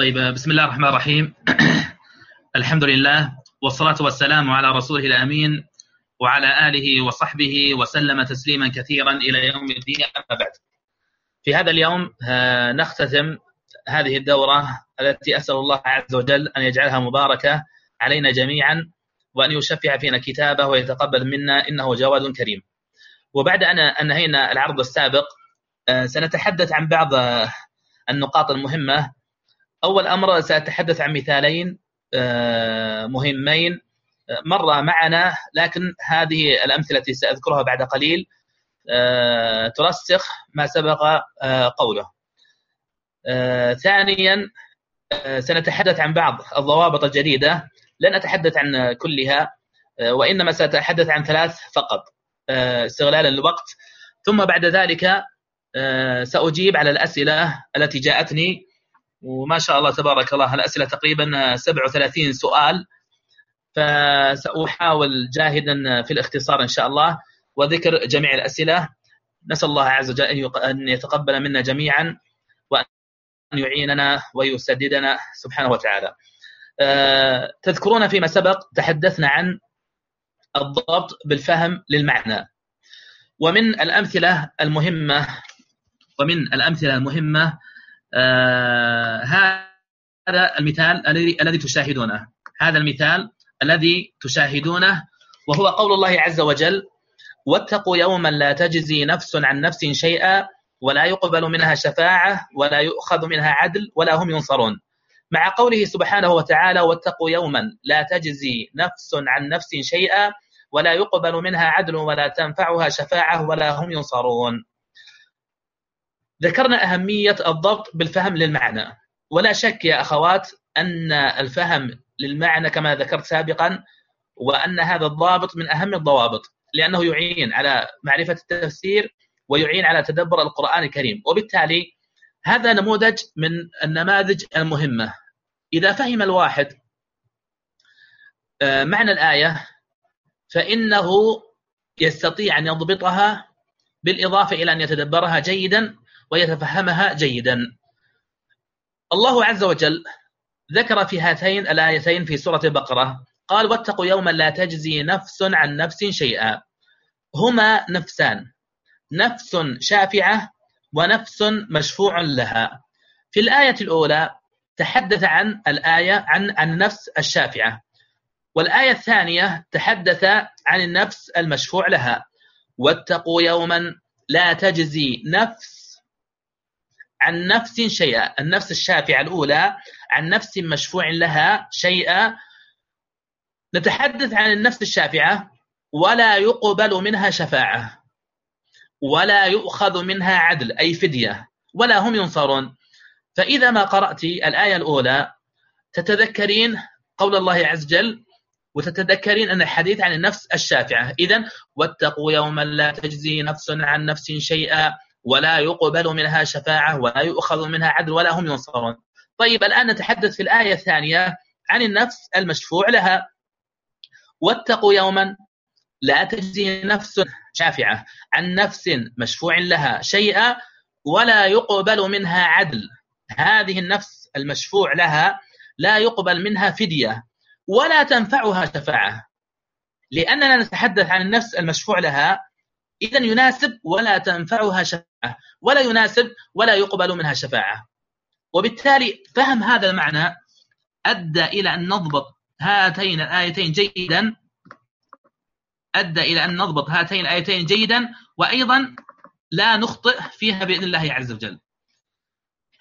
طيب بسم الله الرحمن الرحيم. الحمد لله والصلاة والسلام على رسوله الأمين وعلى آله وصحبه وسلم تسليما كثيرا إلى يوم الدين أما بعد. في هذا اليوم آه، نختتم هذه الدورة التي أسأل الله عز وجل أن يجعلها مباركة علينا جميعا وأن يشفع فينا كتابه ويتقبل منا إنه جواد كريم. وبعد أن أنهينا العرض السابق آه، سنتحدث عن بعض النقاط المهمة أول أمر سأتحدث عن مثالين آه، مهمين آه، مر معنا لكن هذه الأمثلة التي سأذكرها بعد قليل آه، ترسخ ما سبق قوله. ثانيا سنتحدث عن بعض الضوابط الجديدة لن أتحدث عن كلها وإنما سأتحدث عن ثلاث فقط استغلالا للوقت ثم بعد ذلك سأجيب على الأسئلة التي جاءتني وما شاء الله تبارك الله الأسئلة تقريبا 37 سؤال. فسأحاول جاهدا في الاختصار إن شاء الله. وذكر جميع الأسئلة. نسأل الله عز وجل أن يتقبل منا جميعا وأن يعيننا ويسددنا سبحانه وتعالى. آه، تذكرون فيما سبق تحدثنا عن الضبط بالفهم للمعنى. ومن الأمثلة المهمة ومن الأمثلة المهمة آه هذا المثال الذي الذي تشاهدونه. هذا المثال الذي تشاهدونه وهو قول الله عز وجل واتقوا يوما لا تجزي نفس عن نفس شيئا ولا يقبل منها شفاعة ولا يؤخذ منها عدل ولا هم ينصرون. مع قوله سبحانه وتعالى واتقوا يوما لا تجزي نفس عن نفس شيئا ولا يقبل منها عدل ولا تنفعها شفاعة ولا هم ينصرون. ذكرنا أهمية الضبط بالفهم للمعنى. ولا شك يا أخوات أن الفهم للمعنى كما ذكرت سابقا وأن هذا الضابط من أهم الضوابط لأنه يعين على معرفة التفسير ويعين على تدبر القرآن الكريم. وبالتالي هذا نموذج من النماذج المهمة. إذا فهم الواحد آه، معنى الآية فإنه يستطيع أن يضبطها بالإضافة إلى أن يتدبرها جيدا ويتفهمها جيدا. الله عز وجل ذكر في هاتين الآيتين في سورة البقرة قال واتقوا يوما لا تجزي نفس عن نفس شيئا. هما نفسان نفس شافعة ونفس مشفوع لها. في الآية الأولى تحدث عن الآية عن النفس الشافعة والآية الثانية تحدث عن النفس المشفوع لها. واتقوا يوما لا تجزي نفس عن نفس شيئا النفس الشافعة الأولى عن نفس مشفوع لها شيئا. نتحدث عن النفس الشافعة ولا يقبل منها شفاعة ولا يؤخذ منها عدل أي فدية ولا هم ينصرون. فإذا ما قرأت الآية الأولى تتذكرين قول الله عز وجل وتتذكرين أن الحديث عن النفس الشافعة. إذا واتقوا يوما لا تجزي نفس عن نفس شيئا. ولا يقبل منها شفاعة ولا يؤخذ منها عدل ولا هم ينصرون. طيب الآن نتحدث في الآية الثانية عن النفس المشفوع لها. واتقوا يوما لا تجزي نفس شافعة عن نفس مشفوع لها شيئا ولا يقبل منها عدل. هذه النفس المشفوع لها لا يقبل منها فدية ولا تنفعها شفاعة. لأننا نتحدث عن النفس المشفوع لها إذا يناسب ولا تنفعها شفاعة. ولا يناسب ولا يقبل منها شفاعة. وبالتالي فهم هذا المعنى أدى إلى أن نضبط هاتين الآيتين جيدا أدى إلى أن نضبط هاتين الآيتين جيدا وأيضا لا نخطئ فيها بإذن الله عز وجل.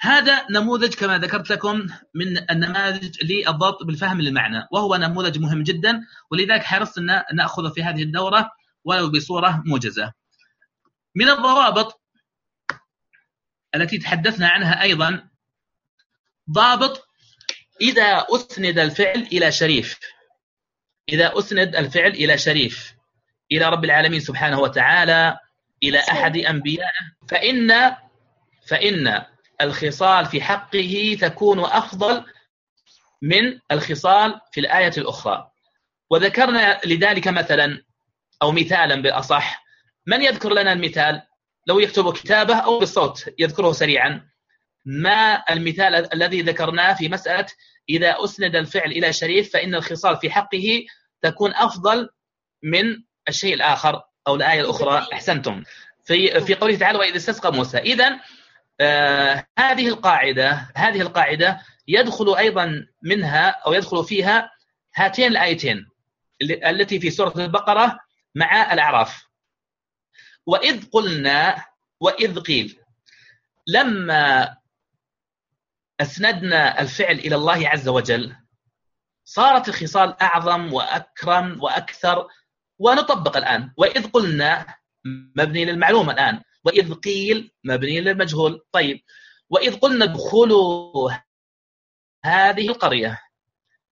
هذا نموذج كما ذكرت لكم من النماذج للضبط بالفهم للمعنى وهو نموذج مهم جدا ولذلك حرصت أن نأخذه في هذه الدورة ولو بصورة موجزة. من الضوابط التي تحدثنا عنها أيضا ضابط إذا أسند الفعل إلى شريف. إذا أسند الفعل إلى شريف. إلى رب العالمين سبحانه وتعالى إلى أحد أنبيائه فإن فإن الخصال في حقه تكون أفضل من الخصال في الآية الأخرى. وذكرنا لذلك مثلا أو مثالا بالأصح من يذكر لنا المثال؟ لو يكتب كتابه أو بالصوت يذكره سريعا. ما المثال الذي ذكرناه في مسألة إذا أسند الفعل إلى شريف فإن الخصال في حقه تكون أفضل من الشيء الآخر أو الآية الأخرى. أحسنتم. في في قوله تعالى وإذا استسقى موسى. إذا آه هذه القاعدة هذه القاعدة يدخل أيضا منها أو يدخل فيها هاتين الآيتين التي في سورة البقرة مع الأعراف. وإذ قلنا وإذ قيل لما أسندنا الفعل إلى الله عز وجل صارت الخصال أعظم وأكرم وأكثر ونطبق الآن. وإذ قلنا مبني للمعلومة الآن. وإذ قيل مبني للمجهول. طيب وإذ قلنا ادخلوا هذه القرية.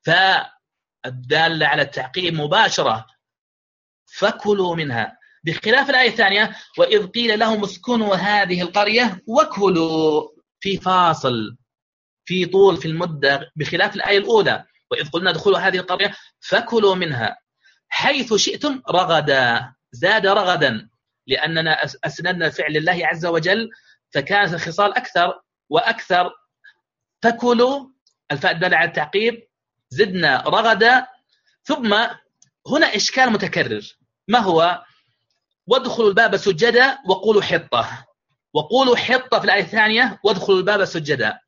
فالدالة على التعقيب مباشرة فكلوا منها. بخلاف الآية الثانية وإذ قيل لهم اسكنوا هذه القرية وكلوا في فاصل في طول في المدة بخلاف الآية الأولى وإذ قلنا ادخلوا هذه القرية فكلوا منها. حيث شئتم رغدا زاد رغدا لأننا أسندنا الفعل لله عز وجل فكانت الخصال أكثر وأكثر. فكلوا الفاء الدالة على التعقيب زدنا رغدا ثم هنا إشكال متكرر. ما هو؟ وادخلوا الباب سجدا وقولوا حطة. وقولوا حطة في الآية الثانية وادخلوا الباب سجدا.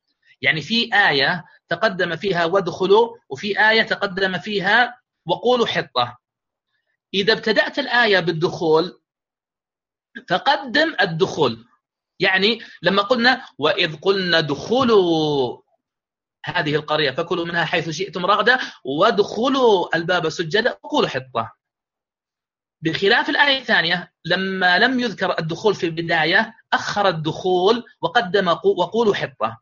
يعني في آية تقدم فيها وادخلوا وفي آية تقدم فيها وقولوا حطة. إذا ابتدأت الآية بالدخول فقدم الدخول. يعني لما قلنا وإذ قلنا دخلوا هذه القرية فكلوا منها حيث شئتم رغدا وادخلوا الباب سجدا وقولوا حطة. بخلاف الآية الثانية لما لم يذكر الدخول في البداية أخر الدخول وقدم وقولوا حطة.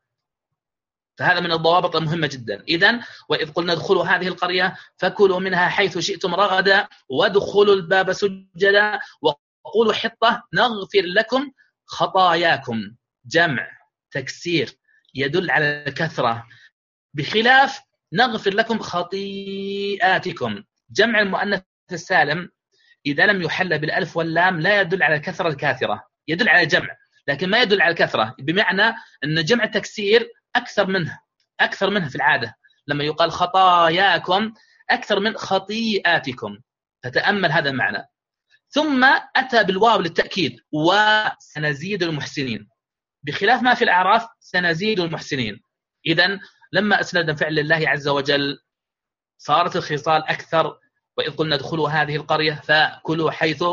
فهذا من الضوابط المهمة جدا. إذا وإذ قلنا ادخلوا هذه القرية فكلوا منها حيث شئتم رغدا وادخلوا الباب سجدا وقولوا حطة نغفر لكم خطاياكم. جمع تكسير يدل على الكثرة. بخلاف نغفر لكم خطيئاتكم. جمع المؤنث السالم إذا لم يحل بالألف واللام لا يدل على الكثرة الكاثرة. يدل على الجمع لكن ما يدل على الكثرة. بمعنى أن جمع التكسير أكثر منه أكثر منه في العادة. لما يقال خطاياكم أكثر من خطيئاتكم. فتأمل هذا المعنى. ثم أتى بالواو للتأكيد وسنزيد المحسنين. بخلاف ما في الأعراف سنزيد المحسنين. إذا لما أسند فعل الله عز وجل صارت الخصال أكثر وإذ قلنا ادخلوا هذه القرية فكلوا حيث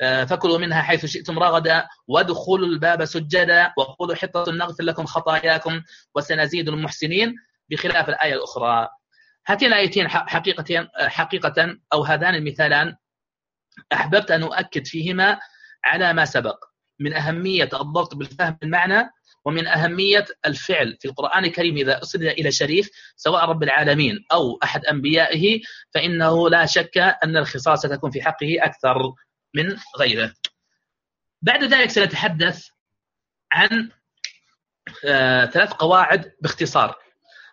آه، فكلوا منها حيث شئتم رغدا وادخلوا الباب سجدا وقولوا حطة نغفر لكم خطاياكم وسنزيد المحسنين بخلاف الآية الأخرى. هاتين الآيتين حقيقة حقيقة أو هذان المثالان. أحببت أن أؤكد فيهما على ما سبق. من أهمية الضبط بالفهم المعنى ومن أهمية الفعل. في القرآن الكريم إذا أسند إلى شريف سواء رب العالمين أو أحد أنبيائه فإنه لا شك أن الخصاص ستكون في حقه أكثر من غيره. بعد ذلك سنتحدث عن آه، ثلاث قواعد باختصار.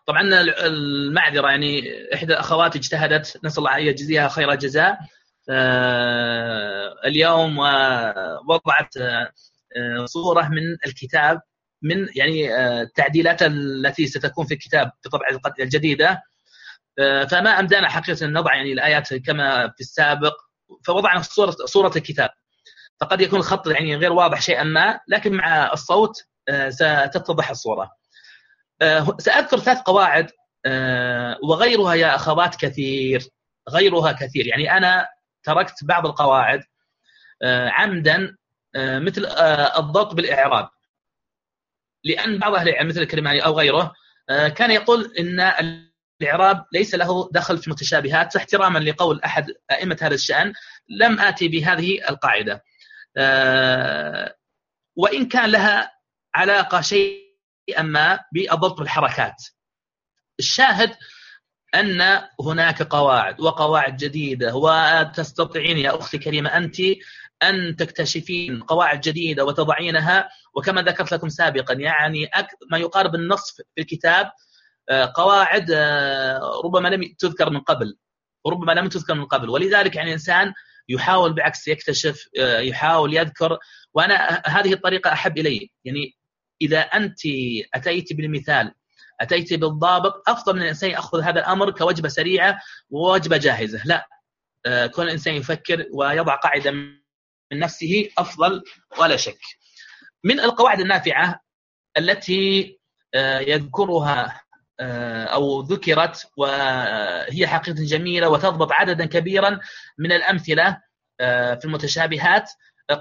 طبعا المعذرة يعني إحدى الأخوات اجتهدت نسأل الله أن يجزيها خير الجزاء آه، اليوم وضعت آه، صورة من الكتاب من يعني التعديلات التي ستكون في الكتاب في طبعة الجديدة. فما أمدانا حقيقة أن نضع يعني الآيات كما في السابق. فوضعنا صورة صورة الكتاب. فقد يكون الخط يعني غير واضح شيئا ما لكن مع الصوت آه، ستتضح الصورة. آه، سأذكر ثلاث قواعد آه، وغيرها يا أخوات كثير. غيرها كثير. يعني أنا تركت بعض القواعد عمدا مثل الضبط بالإعراب. لأن بعض أهل العلم مثل الكريماني أو غيره كان يقول إن الإعراب ليس له دخل في المتشابهات فاحتراما لقول أحد أئمة هذا الشأن لم آتي بهذه القاعدة. آه، وإن كان لها علاقة شيئا ما بالضبط بالحركات. الشاهد أن هناك قواعد وقواعد جديدة وتستطيعين يا أختي كريمة أنت أن تكتشفين قواعد جديدة وتضعينها وكما ذكرت لكم سابقا يعني ما يقارب النصف في الكتاب آه، قواعد آه، ربما لم تذكر من قبل وربما لم تذكر من قبل. ولذلك يعني الإنسان يحاول بالعكس يكتشف آه، يحاول يذكر وأنا هذه الطريقة أحب إلي. يعني إذا أنت أتيت بالمثال أتيت بالضابط؟ أفضل من الإنسان يأخذ هذا الأمر كوجبة سريعة ووجبة جاهزة. لا. آه، كون الإنسان يفكر ويضع قاعدة من نفسه أفضل ولا شك. من القواعد النافعة التي آه، يذكرها آه، أو ذكرت وهي حقيقة جميلة وتضبط عددا كبيرا من الأمثلة في المتشابهات.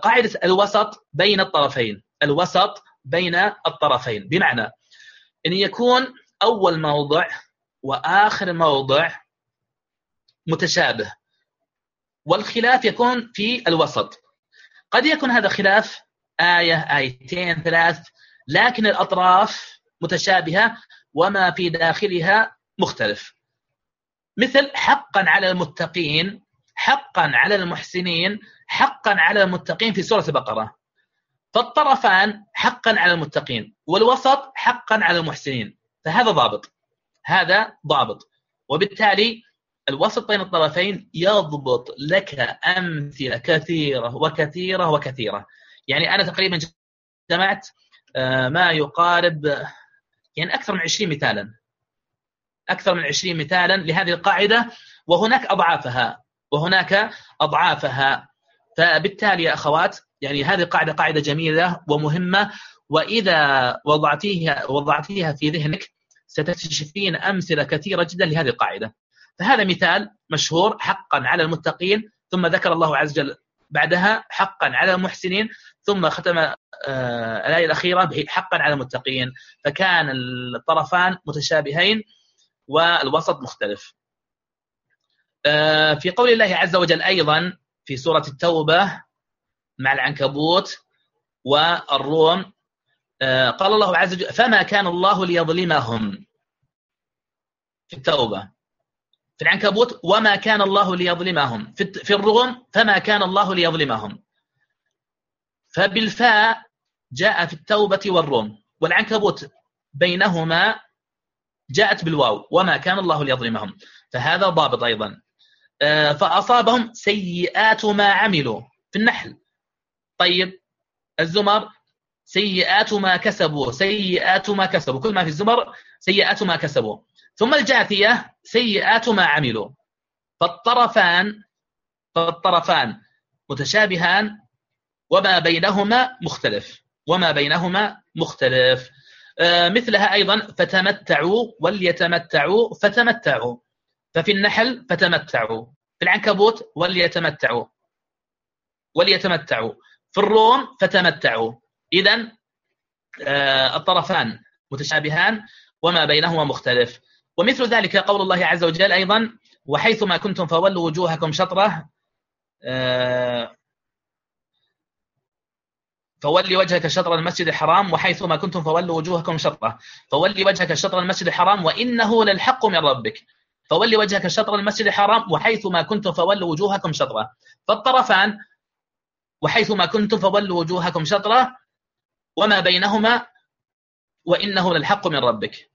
قاعدة الوسط بين الطرفين. الوسط بين الطرفين. بمعنى أن يكون أول موضع وآخر موضع متشابه. والخلاف يكون في الوسط. قد يكون هذا خلاف آية آيتين ثلاث لكن الأطراف متشابهة وما في داخلها مختلف. مثل حقا على المتقين حقا على المحسنين حقا على المتقين في سورة البقرة. فالطرفان حقا على المتقين والوسط حقا على المحسنين. فهذا ضابط. هذا ضابط. وبالتالي الوسط بين الطرفين يضبط لك أمثلة كثيرة وكثيرة وكثيرة. يعني أنا تقريبا جمعت آه، ما يقارب يعني أكثر من 20 مثالا. أكثر من 20 مثالا لهذه القاعدة وهناك أضعافها. وهناك أضعافها. فبالتالي يا أخوات يعني هذه قاعدة قاعدة جميلة ومهمة. وإذا وضعتيها وضعتيها في ذهنك ستكتشفين أمثلة كثيرة جدا لهذه القاعدة. فهذا مثال مشهور حقا على المتقين ثم ذكر الله عز وجل بعدها حقا على المحسنين ثم ختم آه، الآية الأخيرة حقا على المتقين. فكان الطرفان متشابهين والوسط مختلف. آه، في قول الله عز وجل أيضا في سورة التوبة مع العنكبوت والروم آه، قال الله عز وجل فما كان الله ليظلمهم في التوبة. في العنكبوت وما كان الله ليظلمهم. في الروم فما كان الله ليظلمهم. فبالفاء جاء في التوبة والروم. والعنكبوت بينهما جاءت بالواو. وما كان الله ليظلمهم. فهذا ضابط أيضا. آه، فأصابهم سيئات ما عملوا في النحل. طيب الزمر سيئات ما كسبوا سيئات ما كسبوا. كل ما في الزمر سيئات ما كسبوا. ثم الجاثية سيئات ما عملوا. فالطرفان فالطرفان متشابهان وما بينهما مختلف وما بينهما مختلف. آه مثلها أيضا فتمتعوا وليتمتعوا فتمتعوا. ففي النحل فتمتعوا. في العنكبوت وليتمتعوا. وليتمتعوا. في الروم فتمتعوا. إذا آه الطرفان متشابهان وما بينهما مختلف. ومثل ذلك قول الله عز وجل أيضا وحيثما كنتم فولوا وجوهكم شطرة. آه فولي وجهك شطر المسجد الحرام وحيثما كنتم فولوا وجوهكم شطرة. فولي وجهك شطر المسجد الحرام وإنه للحق من ربك. فولي وجهك شطر المسجد الحرام وحيثما كنتم فولوا وجوهكم شطره. فالطرفان وحيثما كنتم فولوا وجوهكم شطره وما بينهما وإنه للحق من ربك.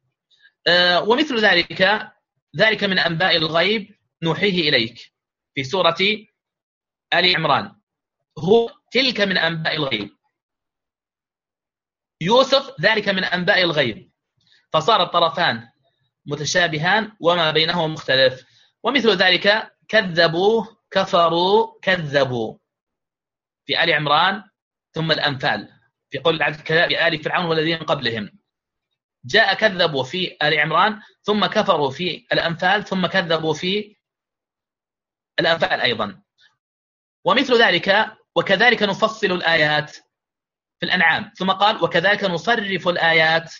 آه، ومثل ذلك ذلك من أنباء الغيب نوحيه إليك في سورة آل عمران. هو تلك من أنباء الغيب. يوسف ذلك من أنباء الغيب. فصار الطرفان متشابهان وما بينهما مختلف. ومثل ذلك كذبوا كفروا كذبوا. في آل عمران ثم الأنفال. في قول العبد في آل فرعون والذين قبلهم. جاء كذبوا في آل عمران ثم كفروا في الأنفال ثم كذبوا في الأنفال أيضا. ومثل ذلك وكذلك نفصل الآيات في الأنعام. ثم قال وكذلك نصرف الآيات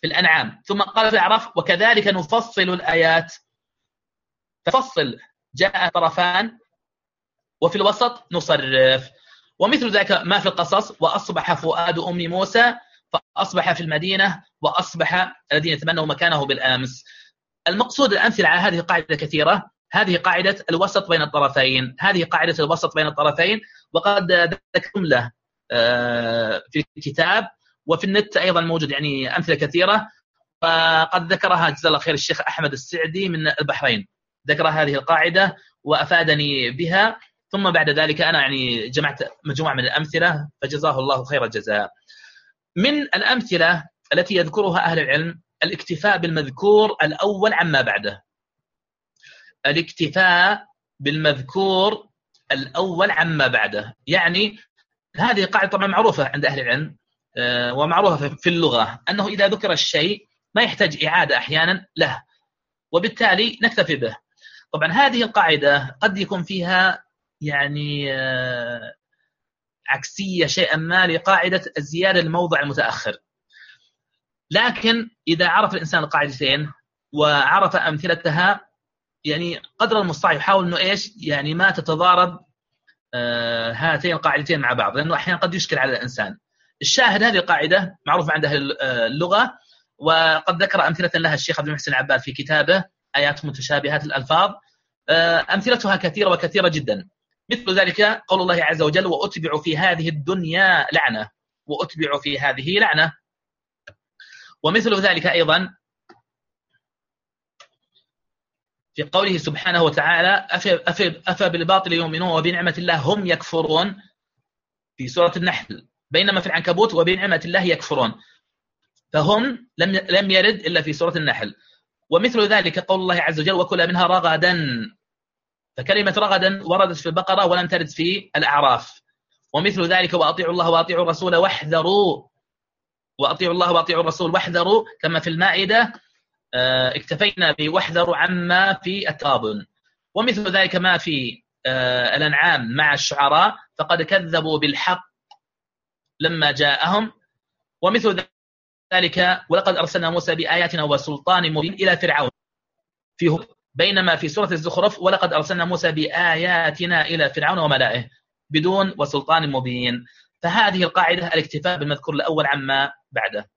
في الأنعام. ثم قال في الأعراف وكذلك نفصل الآيات. تفصل جاء طرفان وفي الوسط نصرف. ومثل ذلك ما في القصص وأصبح فؤاد أم موسى فأصبح في المدينة وأصبح الذين يتمنوا مكانه بالأمس. المقصود الأمثلة على هذه القاعدة كثيرة. هذه قاعدة الوسط بين الطرفين. هذه قاعدة الوسط بين الطرفين وقد ذكرتم له آه، في الكتاب وفي النت أيضا موجود يعني أمثلة كثيرة. فقد ذكرها جزاه الله خير الشيخ أحمد السعدي من البحرين. ذكر هذه القاعدة وأفادني بها. ثم بعد ذلك أنا يعني جمعت مجموعة من الأمثلة فجزاه الله خير الجزاء. من الأمثلة التي يذكرها أهل العلم الاكتفاء بالمذكور الأول عما بعده. الاكتفاء بالمذكور الأول عما بعده. يعني هذه قاعدة طبعا معروفة عند أهل العلم آه، ومعروفة في اللغة أنه إذا ذكر الشيء ما يحتاج إعادة أحيانا له وبالتالي نكتفي به. طبعا هذه القاعدة قد يكون فيها يعني آه، عكسية شيئا ما لقاعدة الزيادة الموضع المتأخر. لكن إذا عرف الإنسان القاعدتين وعرف أمثلتها يعني قدر المستطاع يحاول إنه إيش؟ يعني ما تتضارب آه هاتين القاعدتين مع بعض لأنه أحيانا قد يشكل على الإنسان. الشاهد هذه القاعدة معروفة عند أهل آه، اللغة وقد ذكر أمثلة لها الشيخ عبد المحسن العباد في كتابه آيات متشابهات الألفاظ. أمثلتها كثيرة وكثيرة جدا. مثل ذلك قول الله عز وجل واتبعوا في هذه الدنيا لعنة. واتبعوا في هذه لعنة. ومثل ذلك أيضا في قوله سبحانه وتعالى أفى بالباطل يؤمنون وبنعمة الله هم يكفرون في سورة النحل. بينما في العنكبوت وبنعمة الله يكفرون. فهم لم لم يرد إلا في سورة النحل. ومثل ذلك قول الله عز وجل وكل منها رغدا. فكلمة رغدا وردت في البقرة ولم ترد في الأعراف. ومثل ذلك وأطيعوا الله وأطيعوا الرسول واحذروا وأطيعوا الله وأطيعوا الرسول واحذروا. كما في المائدة آه، اكتفينا بواحذروا عما في التغابن. ومثل ذلك ما في آه، الأنعام مع الشعراء فقد كذبوا بالحق لما جاءهم. ومثل ذلك ولقد أرسلنا موسى بآياتنا وسلطان مبين إلى فرعون. فيه بينما في سورة الزخرف ولقد أرسلنا موسى بآياتنا إلى فرعون وملائه بدون وسلطان مبين. فهذه القاعدة الاكتفاء بالمذكور الأول عما بعده.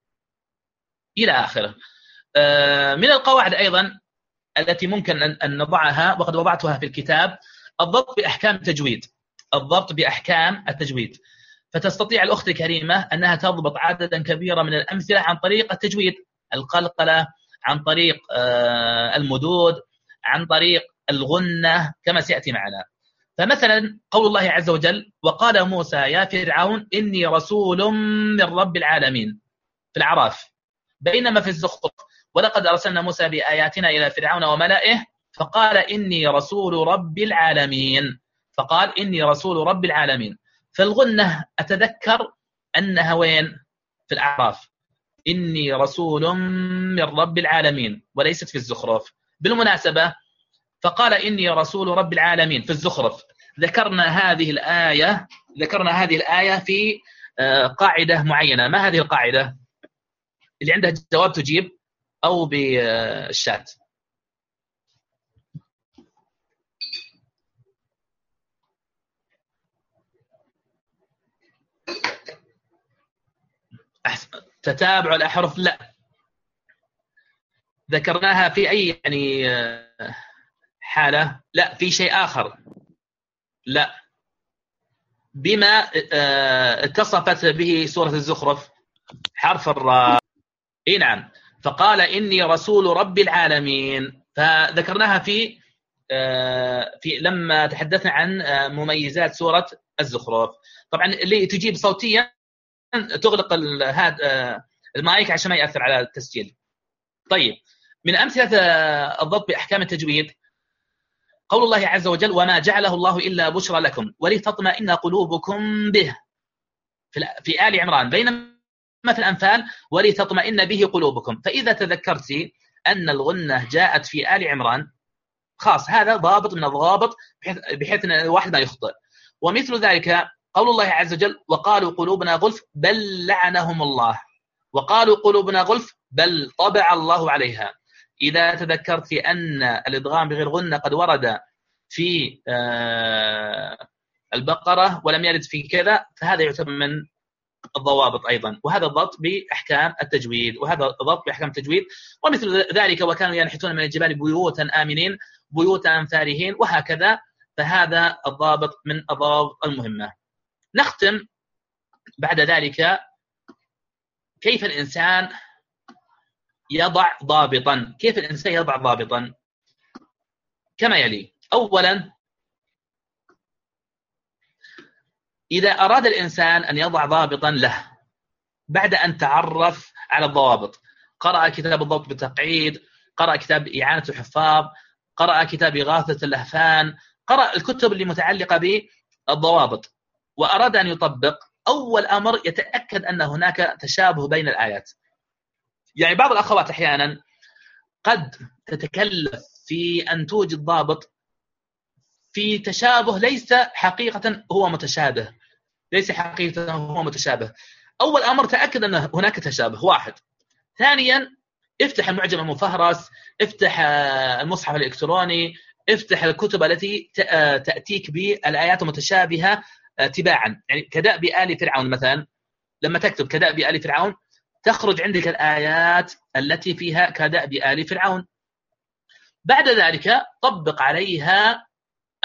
إلى آخره. آه، من القواعد أيضا التي ممكن ان نضعها وقد وضعتها في الكتاب الضبط بأحكام التجويد. الضبط بأحكام التجويد. فتستطيع الأخت الكريمة أنها تضبط عددا كبيرا من الأمثلة عن طريق التجويد. القلقلة عن طريق آه، المدود عن طريق الغنة كما سيأتي معنا. فمثلا قول الله عز وجل وقال موسى يا فرعون إني رسول من رب العالمين. في الأعراف. بينما في الزخرف ولقد أرسلنا موسى بآياتنا إلى فرعون وملئه فقال إني رسول رب العالمين. فقال إني رسول رب العالمين. فالغنة أتذكر أنها وين؟ في الأعراف. إني رسول من رب العالمين. وليست في الزخرف. بالمناسبة فقال إني رسول رب العالمين في الزخرف. ذكرنا هذه الآية ذكرنا هذه الآية في آه، قاعدة معينة. ما هذه القاعدة؟ اللي عندها جواب تجيب أو بالشات. تتابع الأحرف؟ لا. ذكرناها في أي يعني حالة؟ لا في شيء آخر. لا. بما آه، اتصفت به سورة الزخرف حرف الراء. إي نعم. فقال إني رسول رب العالمين. فذكرناها في آه، في لما تحدثنا عن آه، مميزات سورة الزخرف. طبعا اللي تجيب صوتيا تغلق المايك عشان ما يأثر على التسجيل. طيب. من أمثلة الضبط بأحكام التجويد قول الله عز وجل وما جعله الله الا بشرى لكم ولتطمئن قلوبكم به. في آل عمران بينما في الأنفال ولتطمئن به قلوبكم. فإذا تذكرت أن الغنة جاءت في آل عمران خاص هذا ضابط من الضوابط بحيث, بحيث أن الواحد ما يخطئ. ومثل ذلك قول الله عز وجل وقالوا قلوبنا غلف بل لعنهم الله. وقالوا قلوبنا غلف بل طبع الله عليها. إذا تذكرت أن الإدغام بغير غنة قد ورد في آه، البقرة ولم يرد في كذا فهذا يعتبر من الضوابط أيضا. وهذا الضبط بأحكام التجويد وهذا الضبط بأحكام التجويد. ومثل ذلك وكانوا ينحتون من الجبال بيوتا آمنين بيوتا فارهين وهكذا. فهذا الضابط من الضوابط المهمة. نختم بعد ذلك. كيف الإنسان يضع ضابطا. كيف الإنسان يضع ضابطا؟ كما يلي. اولا إذا أراد الإنسان أن يضع ضابطا له بعد أن تعرف على الضوابط. قرأ كتاب الضبط بالتقعيد قرأ كتاب إعانة الحفاظ قرأ كتاب إغاثة اللهفان قرأ الكتب اللي متعلقة بالضوابط. وأراد أن يطبق أول أمر يتأكد أن هناك تشابه بين الآيات. يعني بعض الأخوات أحيانا قد تتكلف في أن توجد ضابط في تشابه ليس حقيقة هو متشابه ليس حقيقة هو متشابه. أول أمر تأكد أن هناك تشابه واحد. ثانيا افتح المعجم المفهرس افتح المصحف الإلكتروني افتح الكتب التي تأتيك بالآيات المتشابهة تباعا. يعني كدأب آل فرعون مثلا لما تكتب كدأب آل فرعون تخرج عندك الآيات التي فيها كدأب آل فرعون. بعد ذلك طبق عليها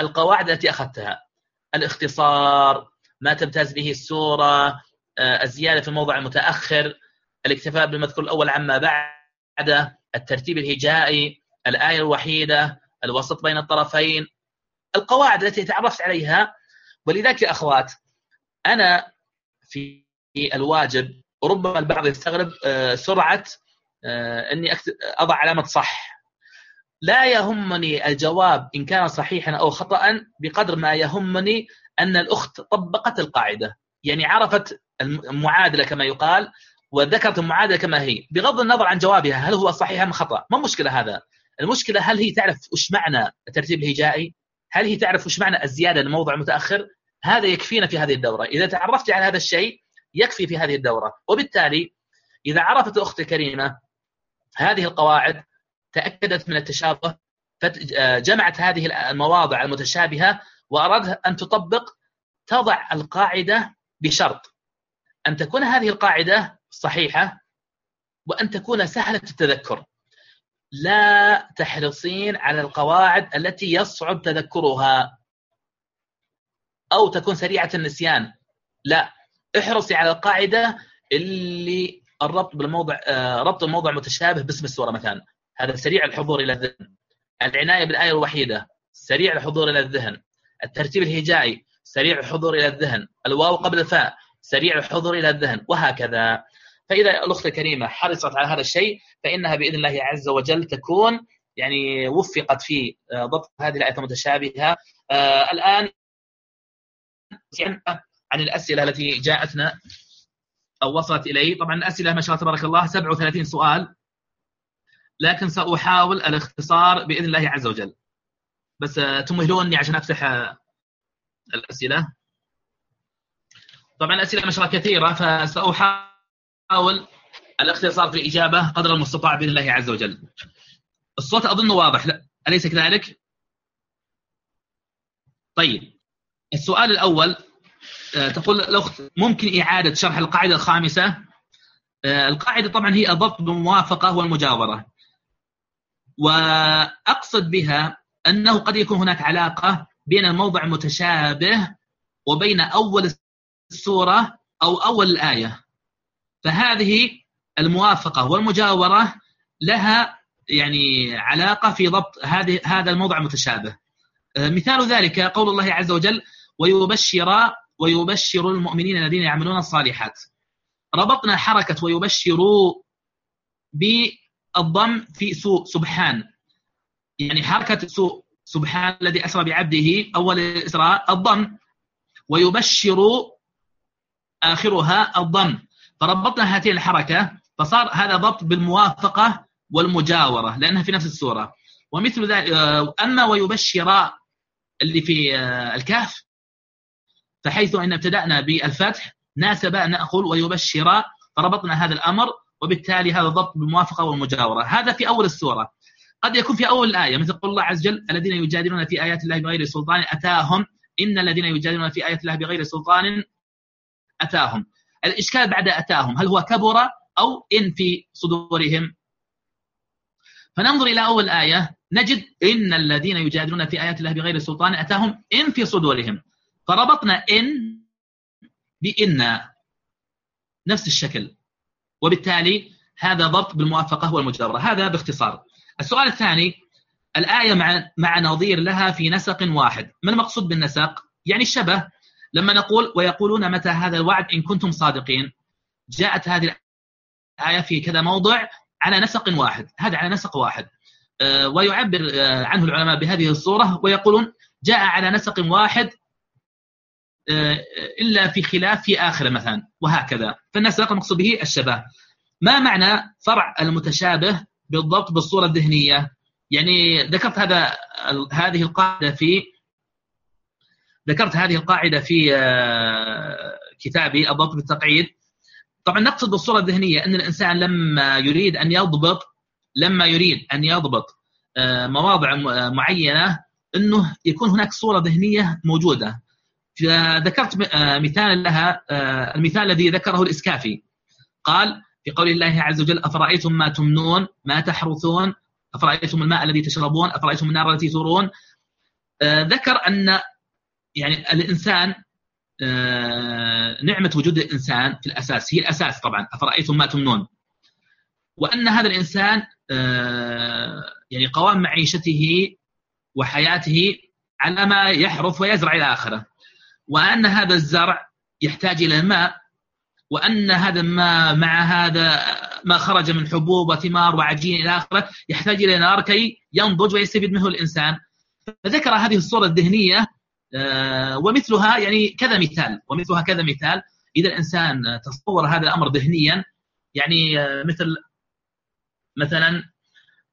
القواعد التي أخذتها. الاختصار ما تمتاز به السورة آه، الزيادة في الموضع المتأخر الاكتفاء بالمذكور الأول عما بعده الترتيب الهجائي الآية الوحيدة الوسط بين الطرفين. القواعد التي تعرفت عليها ولذلك يا أخوات أنا في الواجب ربما البعض يستغرب آه، سرعة آه، أني أضع علامة صح. لا يهمني الجواب إن كان صحيحا أو خطأ بقدر ما يهمني أن الأخت طبقت القاعدة. يعني عرفت المعادلة كما يقال وذكرت المعادلة كما هي. بغض النظر عن جوابها هل هو صحيح أم خطأ؟ ما المشكلة هذا؟ المشكلة هل هي تعرف وش معنى الترتيب الهجائي؟ هل هي تعرف وش معنى الزيادة لموضع متأخر؟ هذا يكفينا في هذه الدورة. إذا تعرفت على هذا الشيء يكفي في هذه الدورة. وبالتالي إذا عرفت أختي الكريمة هذه القواعد تأكدت من التشابه فجمعت هذه المواضع المتشابهة وأرادها أن تطبق تضع القاعدة بشرط. أن تكون هذه القاعدة صحيحة وأن تكون سهلة التذكر. لا تحرصين على القواعد التي يصعب تذكرها أو تكون سريعة النسيان. لا. احرصي على القاعدة اللي الربط بالموضع آه، ربط الموضع متشابه باسم السورة مثلا. هذا سريع الحضور إلى الذهن. العناية بالآية الوحيدة سريع الحضور إلى الذهن. الترتيب الهجائي سريع الحضور إلى الذهن. الواو قبل الفاء سريع الحضور إلى الذهن. وهكذا. فإذا الأخت الكريمة حرصت على هذا الشيء فإنها بإذن الله عز وجل تكون يعني وفقت في آه، ضبط هذه الآية المتشابهة. آه الآن عن الأسئلة التي جاءتنا أو وصلت إلي. طبعا الأسئلة ما شاء الله تبارك الله 37 سؤال لكن سأحاول الاختصار بإذن الله عز وجل. بس آه، تمهلوني عشان أفتح آه، الأسئلة. طبعا الأسئلة ما شاء الله كثيرة فسأحاول الاختصار في الإجابة قدر المستطاع بإذن الله عز وجل. الصوت أظن واضح لا أليس كذلك؟ طيب السؤال الأول تقول الأخت ممكن إعادة شرح القاعدة الخامسة؟ القاعدة طبعا هي الضبط بالموافقة والمجاورة. وأقصد بها أنه قد يكون هناك علاقة بين الموضع المتشابه وبين أول السورة أو أول الآية. فهذه الموافقة والمجاورة لها يعني علاقة في ضبط هذه هذا الموضع المتشابه آه، مثال ذلك قول الله عز وجل ويبشر ويبشر المؤمنين الذين يعملون الصالحات. ربطنا حركة ويبشروا الضم في سوء سبحان. يعني حركة سوء سبحان الذي أسرى بعبده أول الإسراء الضم. ويبشر آخرها الضم. فربطنا هاتين الحركة فصار هذا ضبط بالموافقة والمجاورة لأنها في نفس السورة ومثل ذلك أما ويبشر اللي في الكهف فحيث أن ابتدأنا بالفتح ناسب أن نأخذ ويبشر فربطنا هذا الأمر وبالتالي هذا ضبط بالموافقة والمجاورة. هذا في أول السورة. قد يكون في أول الآية مثل قول الله عز وجل الذين يجادلون في آيات الله بغير سلطان أتاهم. إن الذين يجادلون في آيات الله بغير سلطان أتاهم. الإشكال بعد أتاهم هل هو كبر أو إن في صدورهم؟ فننظر إلى أول آية نجد إن الذين يجادلون في آيات الله بغير سلطان أتاهم إن في صدورهم. فربطنا إن بإن نفس الشكل. وبالتالي هذا ضبط بالموافقة والمجرة هذا باختصار. السؤال الثاني الآية مع مع نظير لها في نسق واحد. ما المقصود بالنسق؟ يعني الشبه. لما نقول ويقولون متى هذا الوعد إن كنتم صادقين؟ جاءت هذه الآية في كذا موضع على نسق واحد. هذا على نسق واحد. آه، ويعبر آه، عنه العلماء بهذه الصورة ويقولون جاء على نسق واحد آه، إلا في خلاف في آخره مثلا وهكذا. فالنسق المقصود به الشبه. ما معنى فرع المتشابه بالضبط بالصورة الذهنية؟ يعني ذكرت هذا هذه القاعدة في ذكرت هذه القاعدة في كتابي الضبط بالتقعيد. طبعا نقصد بالصورة الذهنية أن الإنسان لما يريد أن يضبط لما يريد أن يضبط آه، مواضع آه، معينة أنه يكون هناك صورة ذهنية موجودة. ذكرت آه، مثال لها المثال الذي ذكره الإسكافي. قال في قول الله عز وجل أفرأيتم ما تمنون ما تحرثون؟ أفرأيتم الماء الذي تشربون؟ أفرأيتم النار التي تورون؟ ذكر أن يعني الإنسان نعمة وجود الإنسان في الأساس هي الأساس طبعا. أفرأيتم ما تمنون؟ وأن هذا الإنسان آه، يعني قوام معيشته وحياته على ما يحرث ويزرع إلى آخره. وأن هذا الزرع يحتاج إلى الماء وأن هذا الماء مع هذا ما خرج من حبوب وثمار وعجين إلى آخره يحتاج إلى نار كي ينضج ويستفيد منه الإنسان. فذكر هذه الصورة الذهنية آه، ومثلها يعني كذا مثال ومثلها كذا مثال. إذا الإنسان تصور هذا الأمر ذهنيا يعني آه، مثل مثلا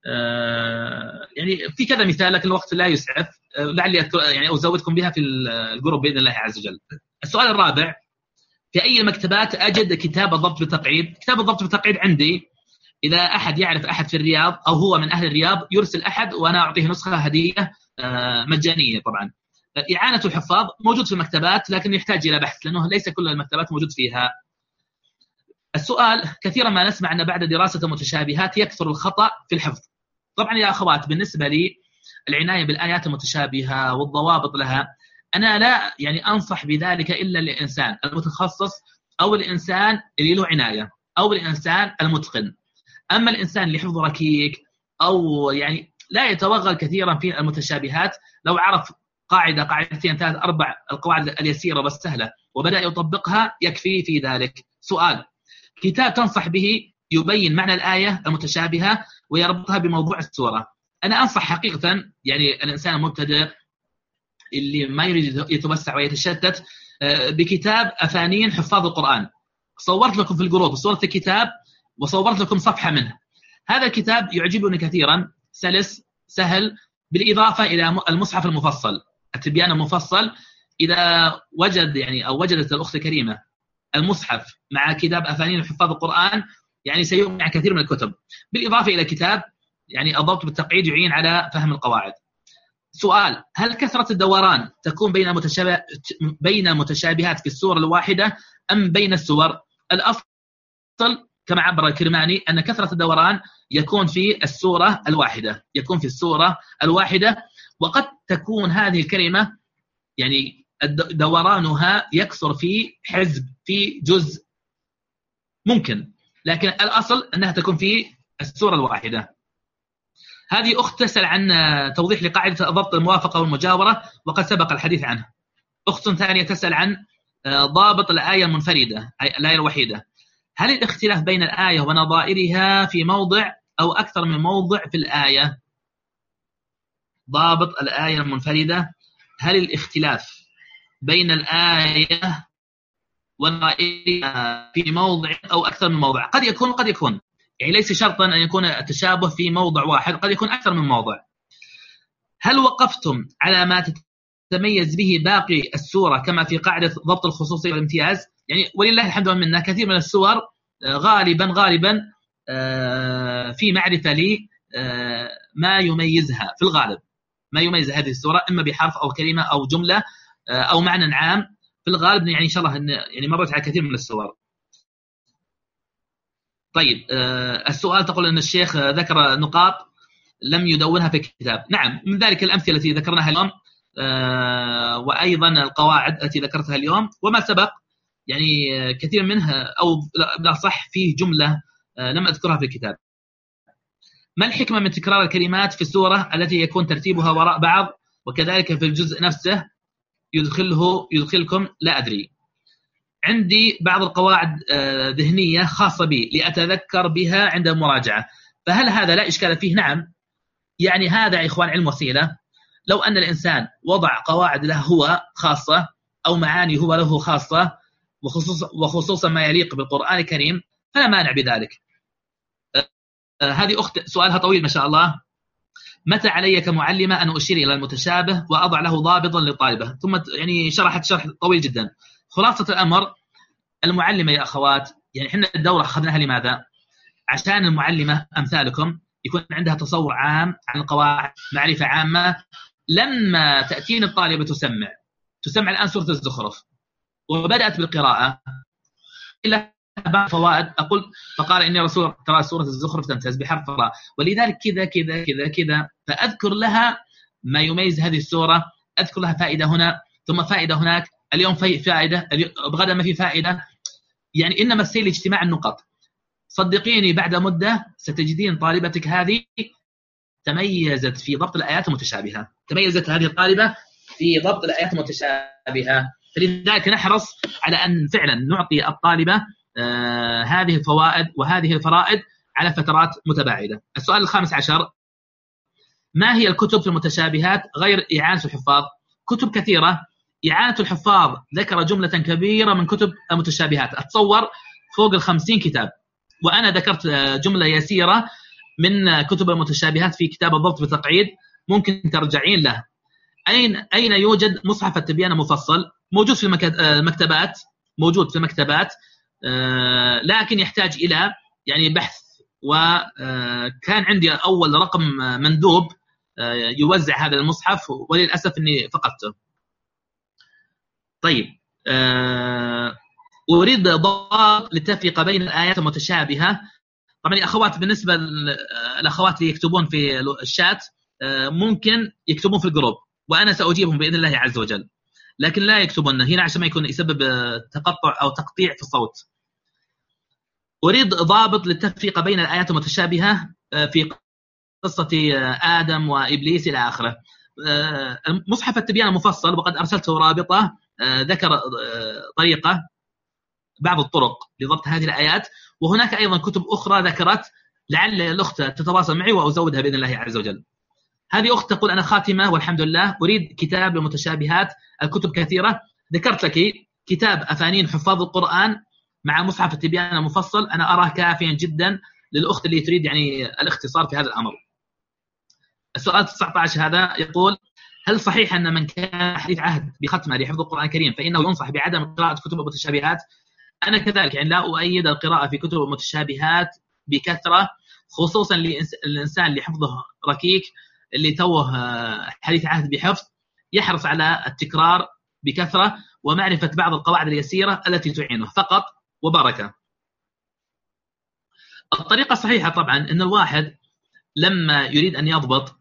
آه، يعني في كذا مثال لكن الوقت لا يسعف. لعلي يعني أزودكم بها في الجروب بإذن الله عز وجل. السؤال الرابع في أي مكتبات أجد كتاب الضبط بالتقعيد؟ كتاب الضبط بالتقعيد عندي إذا أحد يعرف أحد في الرياض أو هو من أهل الرياض يرسل أحد وأنا أعطيه نسخة هدية آه، مجانية طبعا. إعانة الحفاظ موجود في المكتبات لكن يحتاج إلى بحث لأنه ليس كل المكتبات موجود فيها السؤال كثيرا ما نسمع أن بعد دراسة المتشابهات يكثر الخطأ في الحفظ طبعا يا أخوات بالنسبة لي العناية بالآيات المتشابهة والضوابط لها. أنا لا يعني أنصح بذلك إلا للإنسان المتخصص أو الإنسان اللي له عناية أو الإنسان المتقن. أما الإنسان اللي حفظه ركيك أو يعني لا يتوغل كثيرا في المتشابهات لو عرف قاعدة قاعدتين ثلاث أربع القواعد اليسيرة والسهلة وبدأ يطبقها يكفي في ذلك. سؤال كتاب تنصح به يبين معنى الآية المتشابهة ويربطها بموضوع السورة. أنا أنصح حقيقة يعني الإنسان المبتدئ اللي ما يريد يتوسع ويتشتت آه، بكتاب أفانين حفاظ القرآن. صورت لكم في الجروب صورة الكتاب وصورت لكم صفحة منه. هذا الكتاب يعجبني كثيرا سلس سهل بالإضافة إلى المصحف المفصل التبيان المفصل. إذا وجد يعني أو وجدت الأخت الكريمة المصحف مع كتاب أفانين حفاظ القرآن يعني عن كثير من الكتب. بالإضافة إلى كتاب يعني الضبط بالتقعيد يعين على فهم القواعد. سؤال هل كثرة الدوران تكون بين متشابه بين المتشابهات في السوره الواحدة أم بين السور؟ الاصل كما عبر الكرماني أن كثرة الدوران يكون في السورة الواحدة يكون في السورة الواحدة وقد تكون هذه الكلمة يعني دورانها يكثر في حزب في جزء ممكن لكن الأصل أنها تكون في السورة الواحدة. هذه أخت تسأل عن توضيح لقاعدة ضبط الموافقة والمجاورة وقد سبق الحديث عنه. أخت ثانية تسأل عن آه، ضابط الآية المنفردة أي الآية الوحيدة. هل الاختلاف بين الآية ونظائرها في موضع أو أكثر من موضع في الآية؟ ضابط الآية المنفردة هل الاختلاف بين الآية ونظائرها في موضع أو أكثر من موضع؟ قد يكون قد يكون. يعني ليس شرطا أن يكون التشابه في موضع واحد قد يكون أكثر من موضع. هل وقفتم على ما تتميز به باقي السورة كما في قاعدة ضبط الخصوصية والامتياز؟ يعني ولله الحمد والمنة كثير من السور آه، غالبا غالبا آه، في معرفة لي آه، ما يميزها في الغالب. ما يميز هذه السورة إما بحرف أو كلمة أو جملة أو معنى عام. في الغالب يعني إن شاء الله يعني مرت على كثير من الصور طيب آه، السؤال تقول أن الشيخ ذكر نقاط لم يدونها في الكتاب. نعم من ذلك الأمثلة التي ذكرناها اليوم آه، وأيضا القواعد التي ذكرتها اليوم. وما سبق؟ يعني كثير منها أو لا صح فيه جملة آه، لم أذكرها في الكتاب. ما الحكمة من تكرار الكلمات في السورة التي يكون ترتيبها وراء بعض وكذلك في الجزء نفسه يدخله يدخلكم؟ لا أدري. عندي بعض القواعد آه، ذهنية خاصة بي لأتذكر بها عند المراجعة. فهل هذا لا إشكال فيه؟ نعم. يعني هذا يا إخوان علم وسيلة. لو أن الإنسان وضع قواعد له هو خاصة أو معاني هو له خاصة وخصوصا, وخصوصا ما يليق بالقرآن الكريم فلا مانع بذلك. آه، هذه أخت سؤالها طويل ما شاء الله. متى علي كمعلمة أن أشير إلى المتشابه وأضع له ضابطا للطالبة؟ ثم يعني شرحت شرح طويل جدا. خلاصة الأمر المعلمة يا أخوات يعني إحنا الدورة أخذناها لماذا؟ عشان المعلمة أمثالكم يكون عندها تصور عام عن القواعد معرفة عامة لما تأتيني الطالبة تسمع تسمع الآن سورة الزخرف وبدأت بالقراءة إلا بعض فوائد أقول فقال إني رسول ترى سورة الزخرف تمتاز بحرف راء ولذلك كذا كذا كذا كذا فأذكر لها ما يميز هذه السورة أذكر لها فائدة هنا ثم فائدة هناك اليوم في فائدة غدا ما في فائدة. يعني إنما السيل اجتماع النقط صدقيني بعد مدة ستجدين طالبتك هذه تميزت في ضبط الآيات المتشابهة. تميزت هذه الطالبة في ضبط الآيات المتشابهة. فلذلك نحرص على أن فعلا نعطي الطالبة آه هذه الفوائد وهذه الفرائد على فترات متباعدة. السؤال الخامس عشر. ما هي الكتب في المتشابهات غير إعانة الحفاظ؟ كتب كثيرة إعانة الحفاظ ذكر جملة كبيرة من كتب المتشابهات. أتصور فوق الخمسين كتاب. وأنا ذكرت جملة يسيرة من كتب المتشابهات في كتاب الضبط بتقعيد ممكن ترجعين له. أين أين يوجد مصحف التبيان مفصل؟ موجود في المكتبات. موجود في المكتبات. آه، لكن يحتاج إلى يعني بحث. وكان عندي أول رقم مندوب آه، يوزع هذا المصحف. وللأسف أني فقدته. طيب آه، أريد ضبط للتفرقة بين الآيات المتشابهة. طبعا الأخوات بالنسبة للأخوات اللي يكتبون في الشات ممكن يكتبون في الجروب وأنا سأجيبهم بإذن الله عز وجل. لكن لا يكتبون هنا عشان ما يكون يسبب تقطع أو تقطيع في الصوت. أريد ضابط للتفرقة بين الآيات المتشابهة آه، في قصة آه، آدم وإبليس إلى آخره. آه، مصحف التبيان المفصل وقد أرسلته رابطة ذكر طريقة بعض الطرق لضبط هذه الآيات وهناك أيضا كتب أخرى ذكرت لعل الأخت تتواصل معي وأزودها بإذن الله عز وجل. هذه أخت تقول أنا خاتمة والحمد لله أريد كتاب لمتشابهات الكتب كثيرة. ذكرت لك كتاب أفانين حفاظ القرآن مع مصحف التبيان المفصل. أنا أراه كافيا جدا للأخت اللي تريد يعني الاختصار في هذا الأمر. السؤال 19 هذا يقول هل صحيح أن من كان حديث عهد بختمة لحفظ القرآن الكريم فإنه ينصح بعدم قراءة كتب المتشابهات؟ أنا كذلك يعني لا أؤيد القراءة في كتب المتشابهات بكثرة خصوصا للإنسان اللي حفظه ركيك اللي توه حديث عهد بحفظ يحرص على التكرار بكثرة ومعرفة بعض القواعد اليسيرة التي تعينه. فقط وبركة الطريقة الصحيحة طبعا أن الواحد لما يريد أن يضبط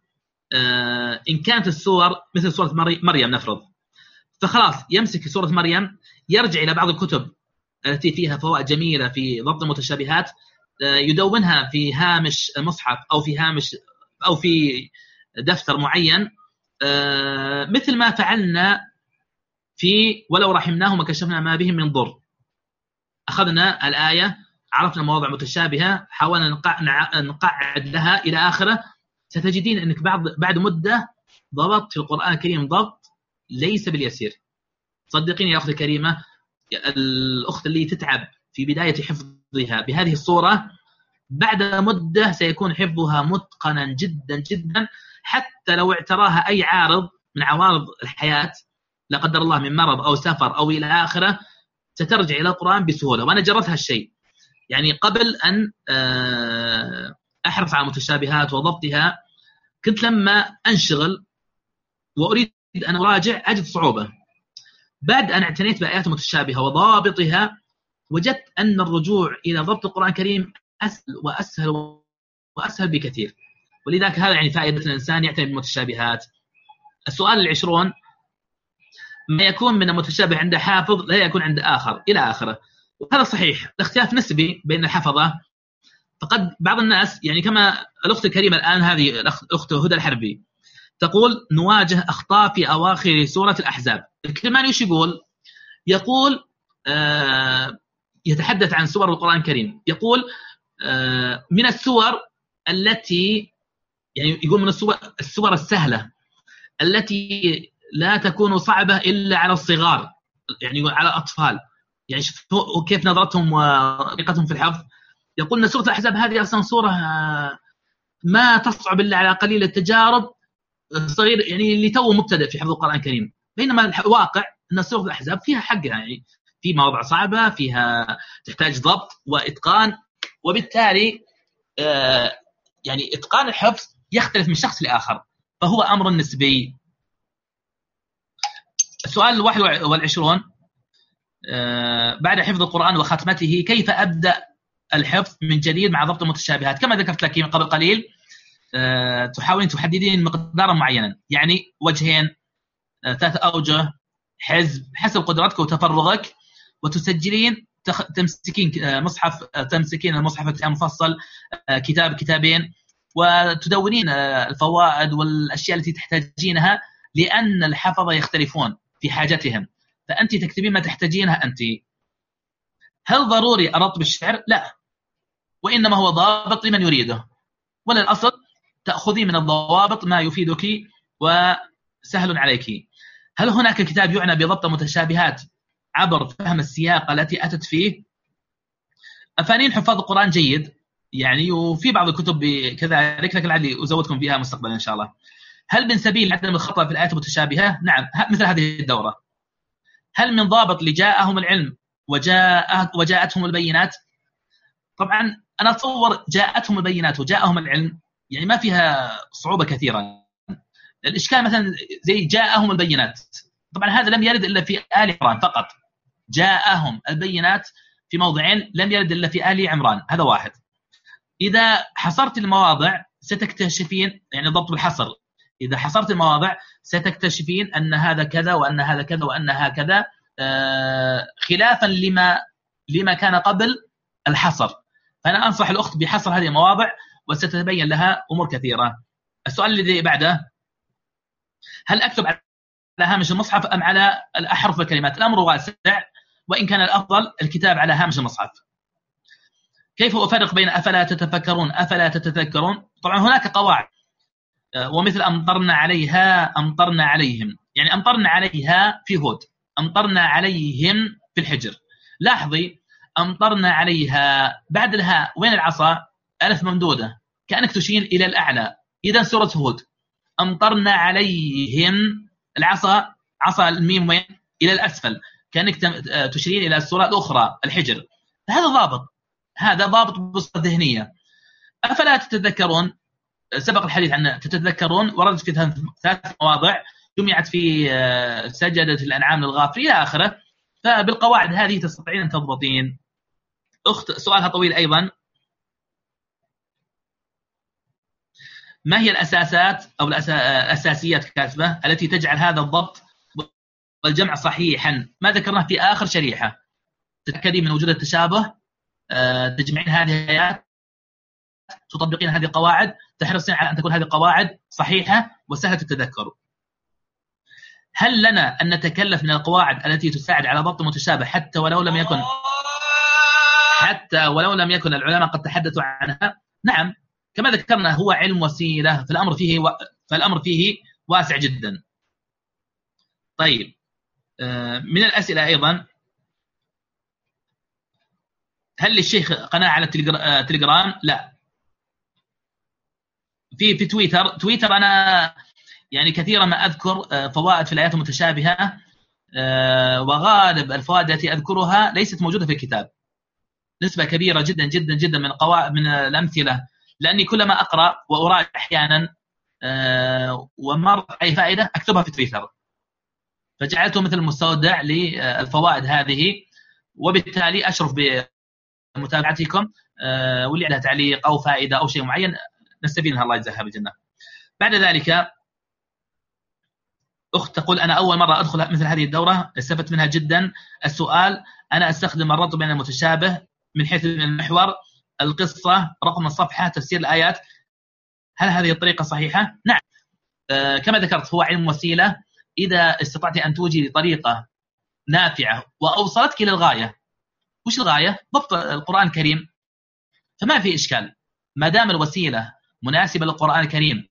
آه، إن كانت السور مثل سورة مريم نفرض. فخلاص يمسك سورة مريم يرجع إلى بعض الكتب التي فيها فوائد جميلة في ضبط المتشابهات آه، يدونها في هامش المصحف أو في هامش أو في دفتر معين آه، مثل ما فعلنا في ولو رحمناهم وكشفنا ما بهم من ضر. أخذنا الآية عرفنا مواضع متشابهة حاولنا نقعد لها إلى آخره ستجدين أنك بعد بعد مدة ضبط في القرآن الكريم ضبط ليس باليسير. صدقيني يا أختي الكريمة الأخت اللي تتعب في بداية حفظها بهذه الصورة بعد مدة سيكون حفظها متقنا جدا جدا حتى لو اعتراها أي عارض من عوارض الحياة لا قدر الله من مرض أو سفر أو إلى آخرة سترجع إلى القرآن بسهولة. وأنا جربت هالشيء يعني قبل أن آه، أحرص على المتشابهات وضبطها. كنت لما أنشغل وأريد أن أراجع أجد صعوبة. بعد أن اعتنيت بآيات متشابهة وضابطها وجدت أن الرجوع إلى ضبط القرآن الكريم أسهل وأسهل وأسهل بكثير. ولذلك هذا يعني فائدة الإنسان يعتني بالمتشابهات السؤال العشرون ما يكون من المتشابه عند حافظ لا يكون عند آخر إلى آخره. وهذا صحيح. الاختلاف نسبي بين الحفظة فقد بعض الناس يعني كما الأخت الكريمة الآن هذه الأخت هدى الحربي تقول نواجه أخطاء في أواخر سورة الأحزاب. الكرماني وش يقول؟ يقول آه، يتحدث عن سور القرآن الكريم. يقول آه، من السور التي يعني يقول من السور السور السهلة التي لا تكون صعبة إلا على الصغار يعني على الأطفال. يعني شوفوا كيف نظرتهم وطريقتهم في الحفظ؟ يقول ان سورة الأحزاب هذه أصلا سورة ما تصعب إلا على قليل التجارب صغير يعني اللي تو مبتدئ في حفظ القرآن الكريم. بينما الواقع إن سورة الأحزاب فيها حقها يعني في مواضع صعبة فيها تحتاج ضبط وإتقان وبالتالي آه، يعني إتقان الحفظ يختلف من شخص لآخر فهو أمر نسبي. السؤال الواحد والعشرون آه، بعد حفظ القرآن وختمته كيف أبدأ الحفظ من جديد مع ضبط المتشابهات. كما ذكرت لك قبل قليل آه، تحاولين تحددين مقدارا معينا. يعني وجهين آه، ثلاث أوجه حزب حسب قدرتك وتفرغك. وتسجلين تمسكين مصحف تمسكين المصحف المفصل كتاب كتابين. وتدونين الفوائد والأشياء التي تحتاجينها لأن الحفظه يختلفون في حاجتهم. فأنت تكتبين ما تحتاجينها أنت. هل ضروري ارطب الشعر؟ لا. وإنما هو ضابط لمن يريده. ولا الأصل تأخذي من الضوابط ما يفيدك وسهل عليك. هل هناك كتاب يعنى بضبط المتشابهات عبر فهم السياق التي أتت فيه؟ افانين حفاظ القرآن جيد. يعني وفي بعض الكتب كذلك لكن لعلي أزودكم فيها مستقبلا إن شاء الله. هل من سبيل عدم الخطأ في الآيات المتشابهة؟ نعم. مثل هذه الدورة. هل من ضابط لجاءهم العلم وجاء وجاءتهم البينات؟ طبعا أنا أتصور جاءتهم البينات وجاءهم العلم يعني ما فيها صعوبة كثيرة. الإشكال مثلا زي جاءهم البينات. طبعا هذا لم يرد إلا في آل عمران فقط. جاءهم البينات في موضعين لم يرد إلا في آل عمران. هذا واحد. إذا حصرت المواضع ستكتشفين يعني ضبط بالحصر إذا حصرت المواضع ستكتشفين أن هذا كذا وأن هذا كذا وأن هكذا آه، خلافا لما لما كان قبل الحصر. فأنا أنصح الأخت بحصر هذه المواضع وستتبين لها أمور كثيرة. السؤال الذي بعده هل أكتب على هامش المصحف أم على الأحرف والكلمات؟ الأمر واسع وإن كان الأفضل الكتاب على هامش المصحف. كيف أفرق بين أفلا تتفكرون أفلا تتذكرون؟ طبعا هناك قواعد. آه، ومثل أمطرنا عليها أمطرنا عليهم. يعني أمطرنا عليها في هود أمطرنا عليهم في الحجر. لاحظي أمطرنا عليها. بعد الهاء وين العصا؟ ألف ممدودة. كأنك تشير إلى الأعلى. إذا سورة هود. أمطرنا عليهم. العصا عصا الميم وين؟ إلى الأسفل. كأنك آه، تشيرين إلى السورة الأخرى الحجر. هذا ضابط. هذا ضابط بصفة ذهنية. أفلا تتذكرون؟ سبق الحديث عنه تتذكرون؟ وردت في ثلاث مواضع. جمعت في آه، سجدة الأنعام للغافر إلى آخره. فبالقواعد هذه تستطيعين أن تضبطين. أخت سؤالها طويل أيضا. ما هي الأساسات أو الأساسيات كاتبة التي تجعل هذا الضبط والجمع صحيحا؟ ما ذكرناه في آخر شريحة. تتأكدي من وجود التشابه. آه، تجمعين هذه الآيات. تطبقين هذه القواعد. تحرصين على أن تكون هذه القواعد صحيحة وسهلة التذكر. هل لنا أن نتكلف من القواعد التي تساعد على ضبط المتشابه حتى ولو لم يكن حتى ولو لم يكن العلماء قد تحدثوا عنها؟ نعم كما ذكرنا هو علم وسيلة فالأمر فيه و... فالأمر فيه واسع جدا. طيب آه، من الأسئلة أيضا هل للشيخ قناه على؟ آه، لا في في تويتر تويتر أنا يعني كثيرا ما أذكر آه، فوائد في الآيات المتشابهة آه، وغالب الفوائد التي أذكرها ليست موجودة في الكتاب. نسبة كبيرة جدا جدا جدا من القواعد من الأمثلة. لأني كلما أقرأ وأراجع أحيانا آه، ومر اي فائدة أكتبها في تويتر. فجعلته مثل مستودع للفوائد هذه وبالتالي أشرف بمتابعتكم واللي عليها تعليق أو فائدة أو شيء معين نستفيد منها. الله يجزاها بالجنة. بعد ذلك أخت تقول أنا أول مرة أدخل مثل هذه الدورة استفدت منها جدا. السؤال أنا أستخدم الربط بين المتشابه من حيث المحور القصة رقم الصفحة تفسير الآيات. هل هذه الطريقة صحيحة؟ نعم. آه كما ذكرت هو علم وسيلة. إذا استطعت أن توجدي طريقة نافعة وأوصلتك إلى الغاية وش الغاية؟ ضبط القرآن الكريم. فما في إشكال. ما دام الوسيلة مناسبة للقرآن الكريم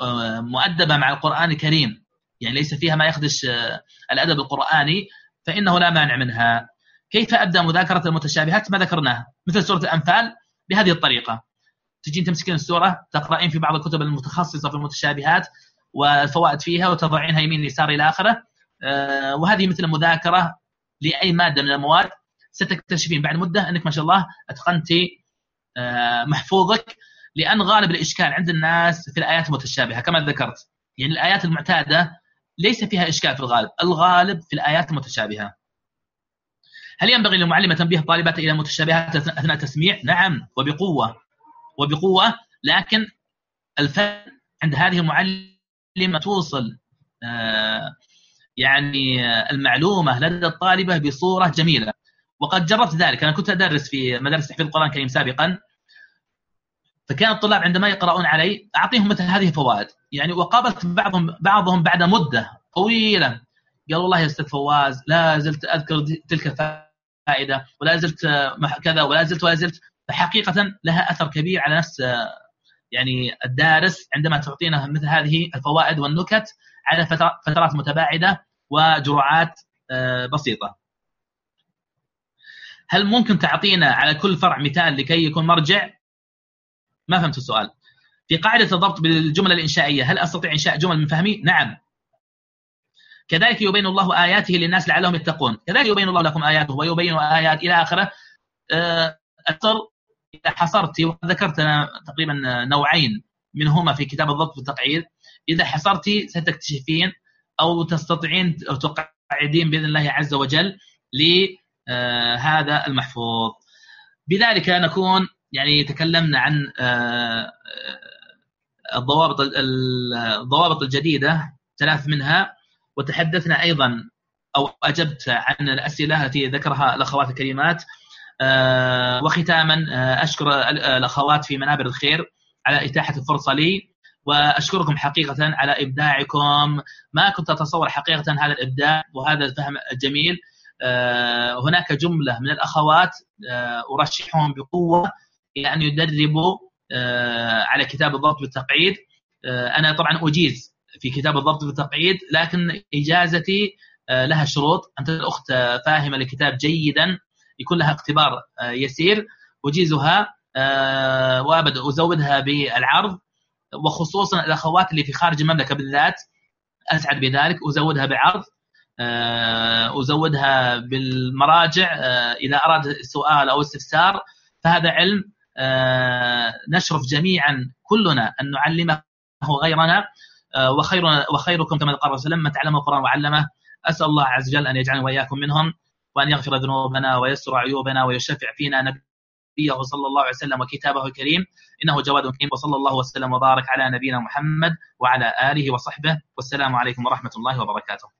آه، مؤدبة مع القرآن الكريم يعني ليس فيها ما يخدش آه، الأدب القرآني فإنه لا مانع منها. كيف أبدأ مذاكرة المتشابهات؟ ما ذكرناه مثل سورة الأنفال بهذه الطريقة. تجين تمسكين السورة تقرأين في بعض الكتب المتخصصة في المتشابهات والفوائد فيها وتضعينها يمين يسار إلى آخره. آه، وهذه مثل مذاكرة لأي مادة من المواد ستكتشفين. بعد مدة أنك ما شاء الله أتقنتي آه، محفوظك لأن غالب الإشكال عند الناس في الآيات المتشابهة كما ذكرت. يعني الآيات المعتادة ليس فيها إشكال في الغالب. الغالب في الآيات المتشابهة هل ينبغي للمعلمة تنبيه الطالبات إلى المتشابهات أثناء التسميع؟ نعم وبقوة. وبقوة لكن الفن عند هذه المعلمة توصل آه، يعني المعلومة لدى الطالبة بصورة جميلة. وقد جربت ذلك. أنا كنت أدرس في مدارس تحفيظ القرآن الكريم سابقا. فكان الطلاب عندما يقرؤون علي أعطيهم مثل هذه الفوائد. يعني وقابلت بعضهم بعضهم بعد مدة طويلة. قال والله يا أستاذ فواز لا زلت أذكر تلك الفائدة ولا زلت كذا ولا زلت ولا زلت. فحقيقة لها أثر كبير على نفس يعني الدارس عندما تعطينا مثل هذه الفوائد والنكت على فترات متباعدة وجرعات آه، بسيطة. هل ممكن تعطينا على كل فرع مثال لكي يكون مرجع؟ ما فهمت السؤال. في قاعدة الضبط بالجملة الإنشائية هل أستطيع إنشاء جمل من فهمي؟ نعم. كذلك يبين الله آياته للناس لعلهم يتقون. كذلك يبين الله لكم آياته ويبين آيات إلى آخره. أكثر آه، إذا حصرت وذكرت أنا تقريبا نوعين منهما في كتاب الضبط والتقعيد إذا حصرت ستكتشفين أو تستطيعين أو تقعدين بإذن الله عز وجل لهذا المحفوظ. بذلك نكون يعني تكلمنا عن آه، آه، الضوابط الضوابط الجديدة ثلاث منها وتحدثنا أيضا أو أجبت عن الأسئلة التي ذكرها الأخوات الكريمات. آه، وختاما أشكر الأخوات في منابر الخير على إتاحة الفرصة لي وأشكركم حقيقه على إبداعكم. ما كنت أتصور حقيقه هذا الإبداع وهذا الفهم الجميل. هناك جملة من الأخوات أرشحهم بقوة أن يدربوا آه، على كتاب الضبط بالتقعيد. آه، أنا طبعا أجيز في كتاب الضبط بالتقعيد لكن إجازتي آه، لها شروط. أنت الأخت فاهمة الكتاب جيدا يكون لها اختبار يسير. أجيزها وابدا أزودها بالعرض. وخصوصا الأخوات اللي في خارج المملكة بالذات أسعد بذلك. أزودها بعرض أزودها بالمراجع إذا أراد سؤال أو استفسار. فهذا علم نشرف جميعا كلنا أن نعلمه غيرنا. آه، وخير وخيركم كما قال الرسول لما تعلم القرآن وعلمه أسأل الله عز وجل أن يجعلنا وإياكم منهم وأن يغفر ذنوبنا ويسر عيوبنا ويشفع فينا نبيه صلى الله عليه وسلم وكتابه الكريم. إنه جواد كريم وصلى الله وسلم وبارك على نبينا محمد وعلى آله وصحبه. والسلام عليكم ورحمة الله وبركاته.